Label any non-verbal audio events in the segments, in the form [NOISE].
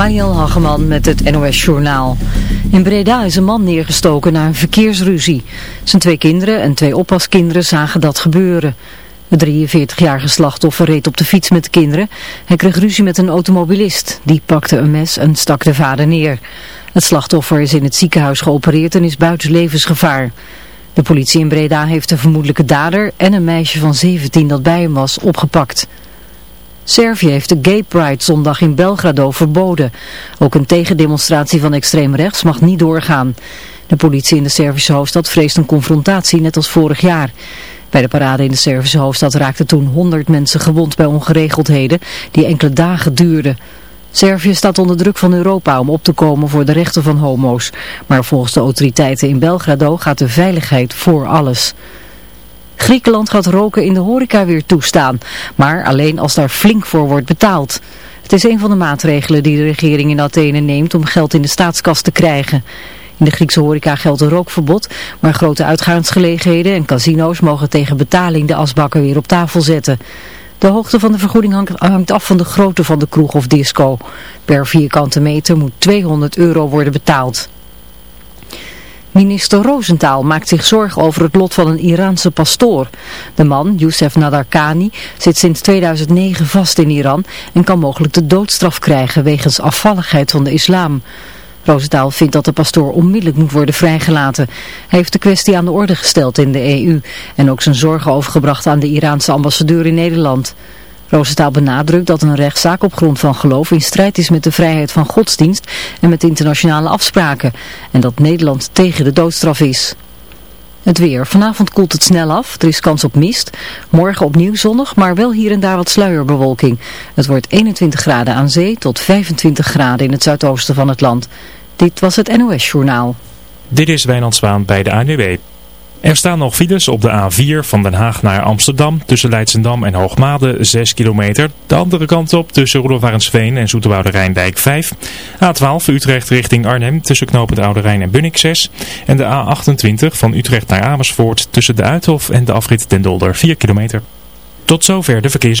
Mariel Hageman met het NOS Journaal. In Breda is een man neergestoken na een verkeersruzie. Zijn twee kinderen en twee oppaskinderen zagen dat gebeuren. Het 43-jarige slachtoffer reed op de fiets met de kinderen. Hij kreeg ruzie met een automobilist. Die pakte een mes en stak de vader neer. Het slachtoffer is in het ziekenhuis geopereerd en is buiten levensgevaar. De politie in Breda heeft de vermoedelijke dader en een meisje van 17 dat bij hem was opgepakt. Servië heeft de Gay Pride zondag in Belgrado verboden. Ook een tegendemonstratie van extreem rechts mag niet doorgaan. De politie in de Servische hoofdstad vreest een confrontatie net als vorig jaar. Bij de parade in de Servische hoofdstad raakten toen 100 mensen gewond bij ongeregeldheden die enkele dagen duurden. Servië staat onder druk van Europa om op te komen voor de rechten van homo's. Maar volgens de autoriteiten in Belgrado gaat de veiligheid voor alles. Griekenland gaat roken in de horeca weer toestaan, maar alleen als daar flink voor wordt betaald. Het is een van de maatregelen die de regering in Athene neemt om geld in de staatskas te krijgen. In de Griekse horeca geldt een rookverbod, maar grote uitgaansgelegenheden en casino's mogen tegen betaling de asbakken weer op tafel zetten. De hoogte van de vergoeding hangt af van de grootte van de kroeg of disco. Per vierkante meter moet 200 euro worden betaald. Minister Rosenthal maakt zich zorgen over het lot van een Iraanse pastoor. De man, Youssef Nadarkhani, zit sinds 2009 vast in Iran en kan mogelijk de doodstraf krijgen wegens afvalligheid van de islam. Rosenthal vindt dat de pastoor onmiddellijk moet worden vrijgelaten. Hij heeft de kwestie aan de orde gesteld in de EU en ook zijn zorgen overgebracht aan de Iraanse ambassadeur in Nederland. Roosentaal benadrukt dat een rechtszaak op grond van geloof in strijd is met de vrijheid van godsdienst en met internationale afspraken en dat Nederland tegen de doodstraf is. Het weer. Vanavond koelt het snel af. Er is kans op mist. Morgen opnieuw zonnig, maar wel hier en daar wat sluierbewolking. Het wordt 21 graden aan zee tot 25 graden in het zuidoosten van het land. Dit was het NOS Journaal. Dit is Wijnand Zwaan bij de ANWB. Er staan nog files op de A4 van Den Haag naar Amsterdam tussen Leidsendam en Hoogmade 6 kilometer. De andere kant op tussen Roelofarensveen en Zoeterwoude Rijndijk 5. A12 Utrecht richting Arnhem tussen Knopend Oude Rijn en Bunnik 6. En de A28 van Utrecht naar Amersfoort tussen de Uithof en de afrit Den Dolder 4 kilometer. Tot zover de verkeers.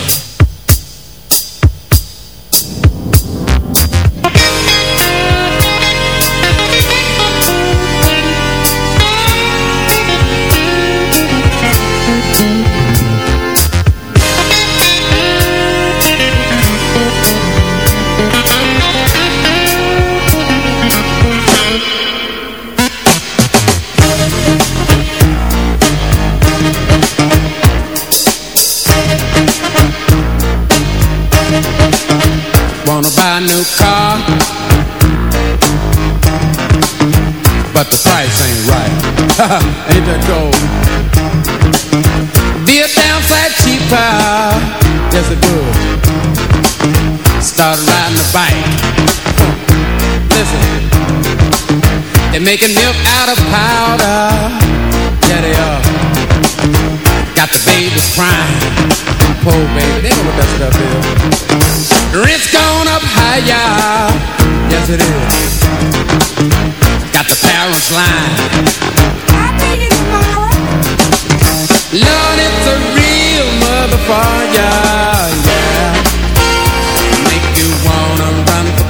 need to go. Be a damn sight cheaper Yes it would Start riding the bike. Listen. They're making me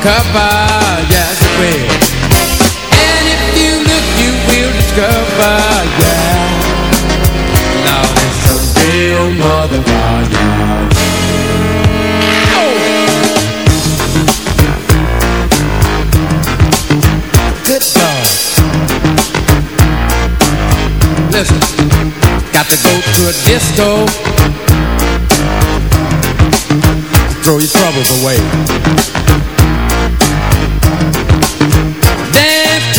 cover Yes it will And if you look you will discover Yeah Lord, it's a real motherfucker Good dog. Listen, got to go to a disco. Throw your troubles away.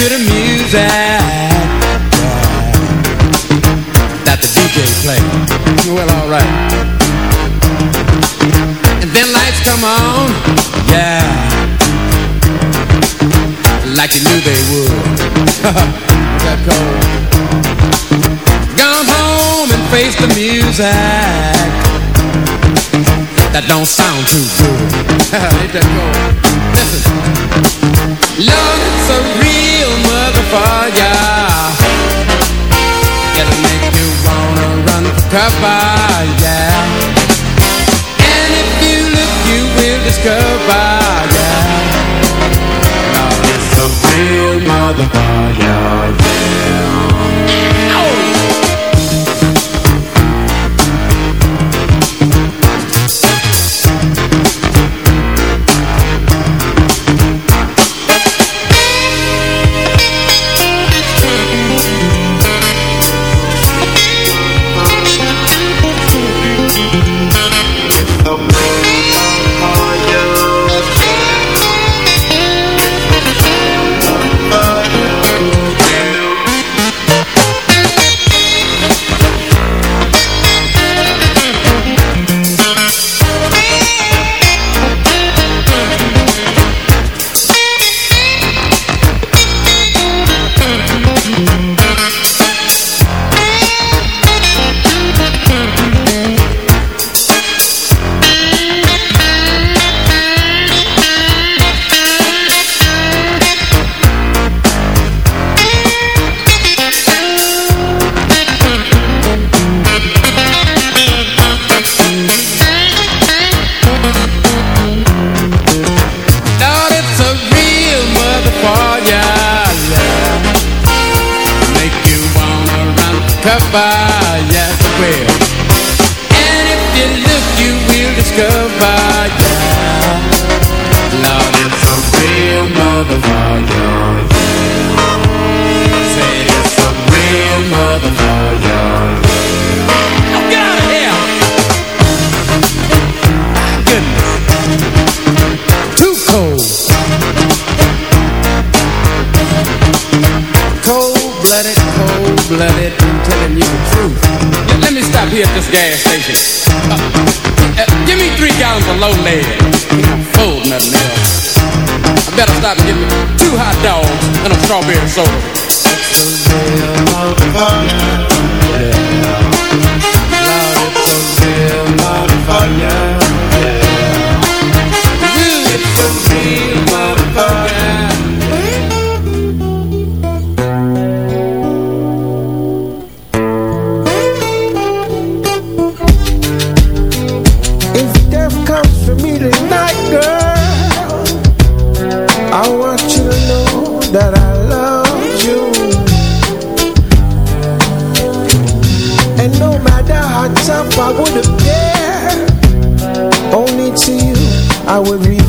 To the music that the DJ play. Well, alright. And then lights come on. Yeah like you knew they would. [LAUGHS] that cold. Gone home and face the music. That don't sound too good. [LAUGHS] Ain't that cold? Listen. [LAUGHS] Lord, it's a real motherfucker. It'll make you wanna run for cover, yeah. And if you look, you will discover, yeah a real motherfucker, yeah. that I loved you. And no matter how tough I would appear Only to you I would reach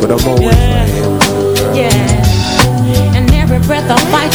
But I'm always yeah. Yeah. And every breath I fire.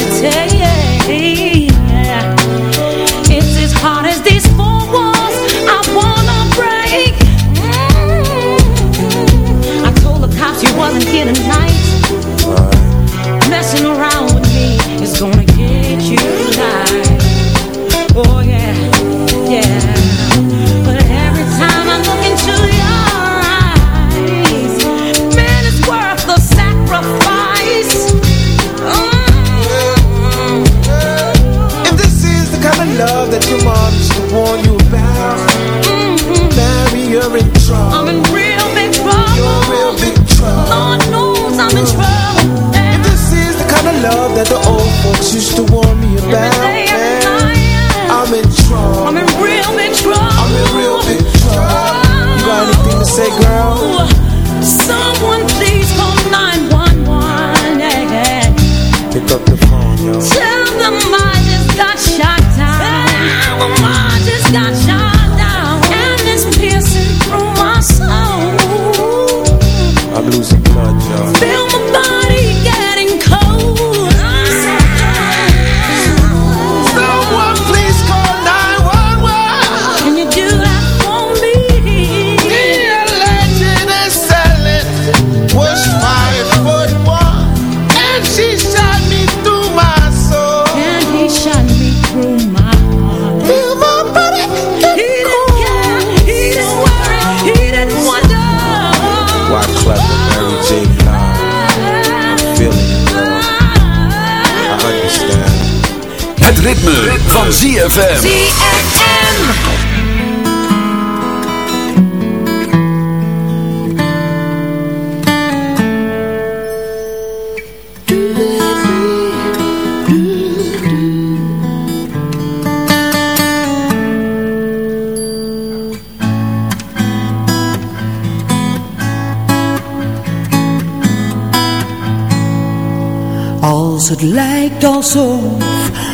ritme, ritme. van ZFM. ZFM. het lijkt al zo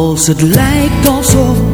Als het lijkt alsof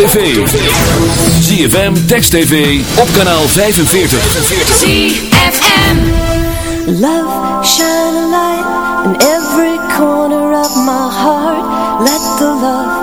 tv. ZFM, Text TV, op kanaal 45. ZFM. Love, shine a light in every corner of my heart. Let the love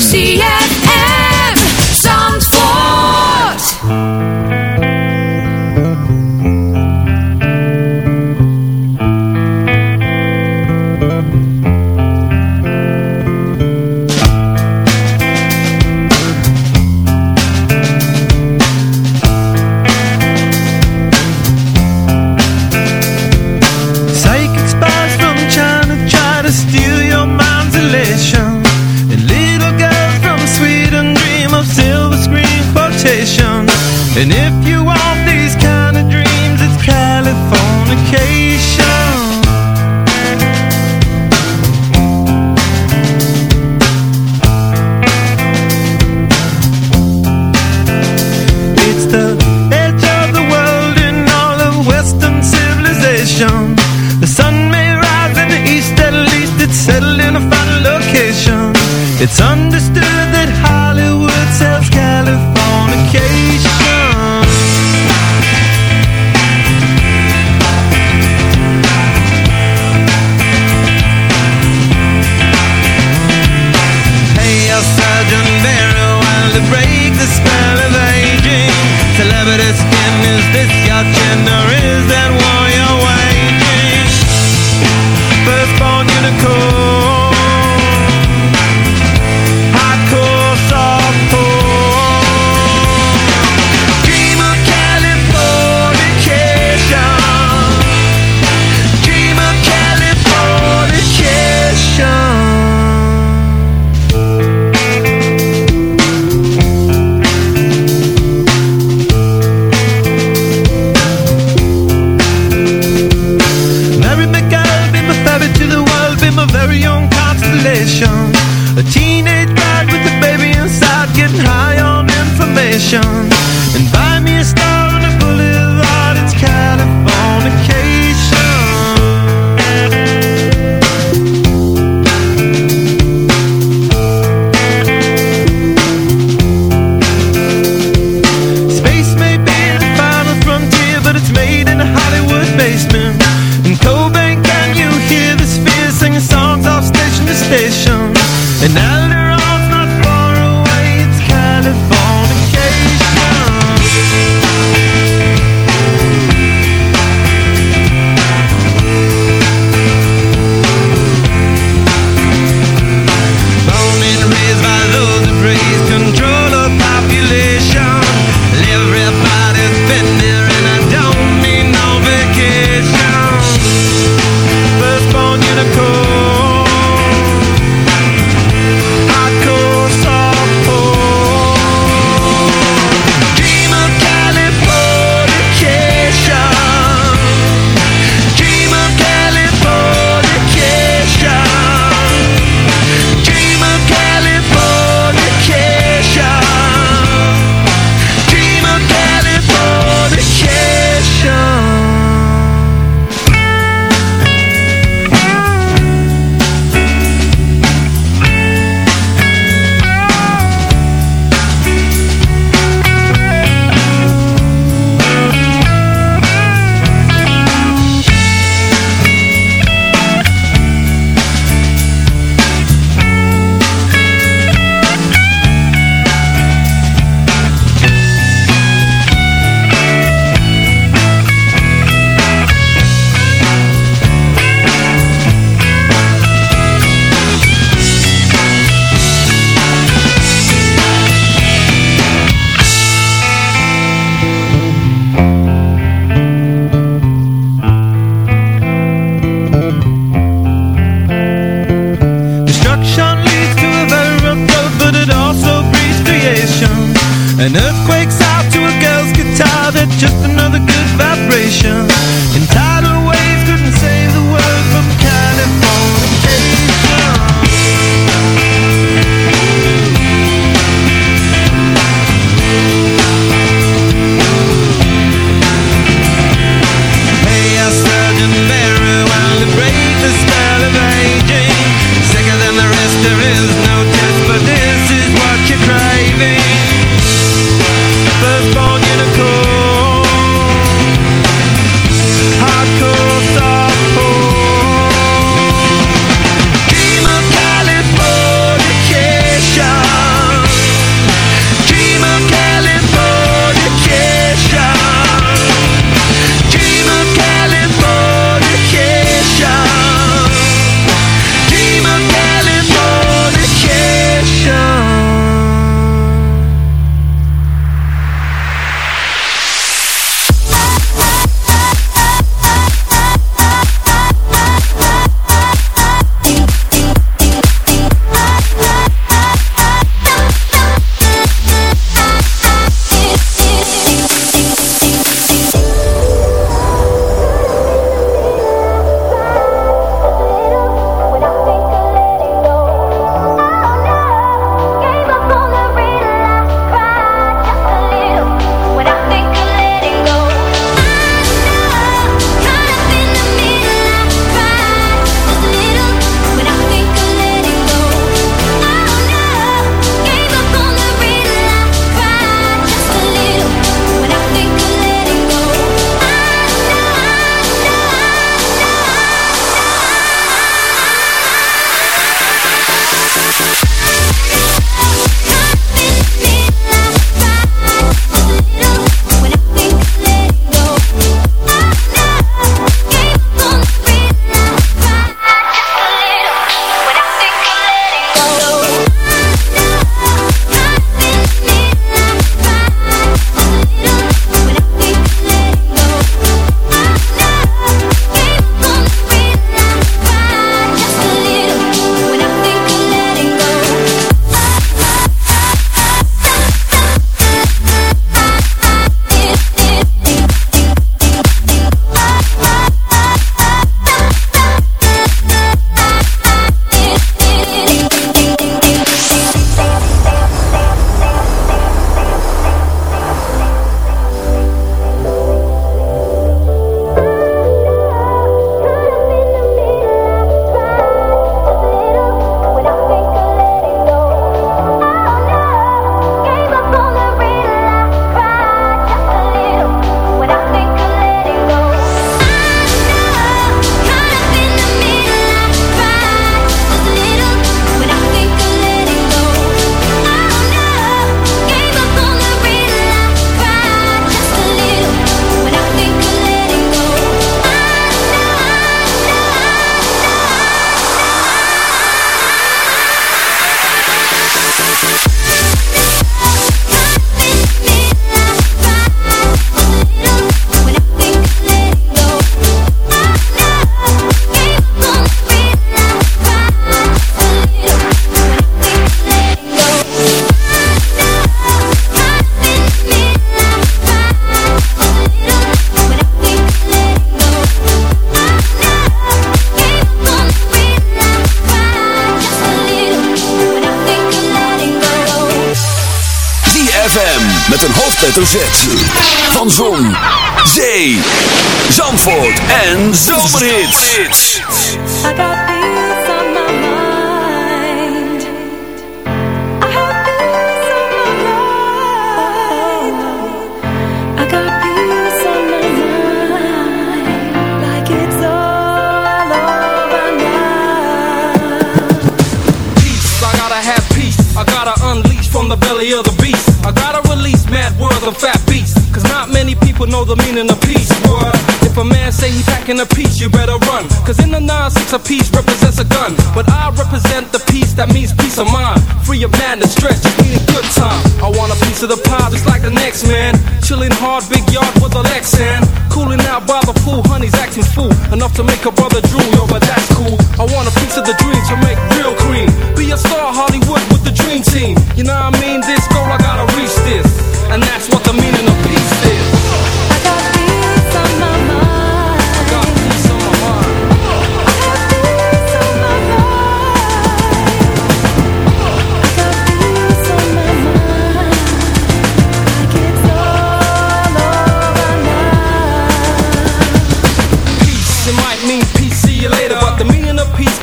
ZFM. ZFM It's understood en Zomerhits. I got peace on my mind. I have peace on my mind. I got peace on my mind. Like it's all over now. peace. I gotta have peace. I gotta unleash from the belly of the beast. I gotta release mad words of fat beats. Cause not many people know the meaning of peace. A man say he packing a piece, you better run. Cause in the 9-6 a piece represents a gun. But I represent the peace that means peace of mind. Free of madness, stress, just need a good time. I want a piece of the pie just like the next man. Chilling hard, big yard with a Lexan. Cooling out by the pool, honey's acting fool. Enough to make a brother drool, yo, but that's cool. I want a piece of the dream to make real cream. Be a star, Hollywood with the dream team. You know what I mean? This goal, I gotta reach this. And that's what the meaning